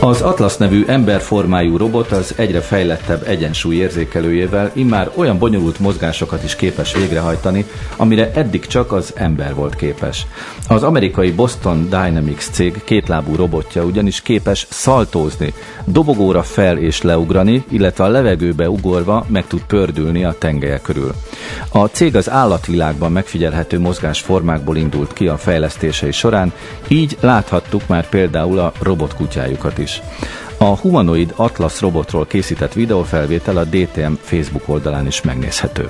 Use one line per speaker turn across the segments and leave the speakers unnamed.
Az Atlas nevű emberformájú robot az egyre fejlettebb egyensúly érzékelőjével immár olyan bonyolult mozgásokat is képes végrehajtani, amire eddig csak az ember volt képes. Az amerikai Boston Dynamics cég kétlábú robotja ugyanis képes szaltózni, dobogóra fel és leugrani, illetve a levegőbe ugorva meg tud pördülni a tengelye körül. A cég az állatvilágban megfigyelhető mozgásformákból indult ki a fejlesztései során, így láthattuk már például a robotkutyájukat is. A humanoid Atlas robotról készített videófelvétel a DTM Facebook oldalán is megnézhető.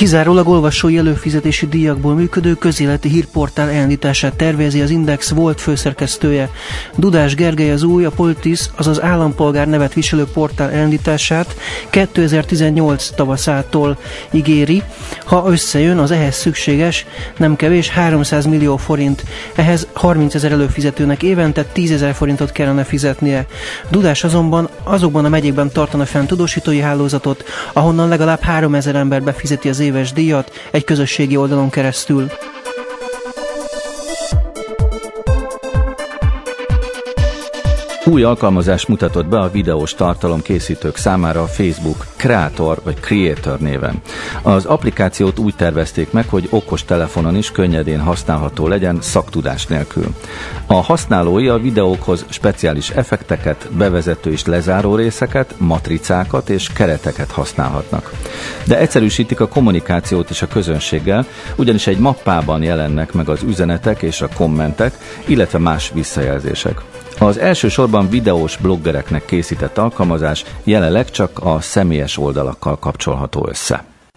Kizárólag olvasói előfizetési díjakból működő közéleti hírportál elindítását tervezi az Index volt főszerkesztője. Dudás Gergely az új, a Politis, azaz állampolgár nevet viselő portál elindítását 2018 tavaszától ígéri, ha összejön az ehhez szükséges, nem kevés 300 millió forint. Ehhez 30 ezer előfizetőnek évente 10 ezer forintot kellene fizetnie. Dudás azonban azokban a megyékben tartana fenn tudósítói hálózatot, ahonnan legalább 3 ezer ember befizeti az éves díjat egy közösségi oldalon keresztül.
Új alkalmazást mutatott be a videós tartalom készítők számára a Facebook Creator vagy Creator néven. Az applikációt úgy tervezték meg, hogy okos telefonon is könnyedén használható legyen szaktudás nélkül. A használói a videókhoz speciális effekteket, bevezető és lezáró részeket, matricákat és kereteket használhatnak. De egyszerűsítik a kommunikációt is a közönséggel, ugyanis egy mappában jelennek meg az üzenetek és a kommentek, illetve más visszajelzések. Az elsősorban videós bloggereknek készített alkalmazás jelenleg csak a személyes oldalakkal kapcsolható össze.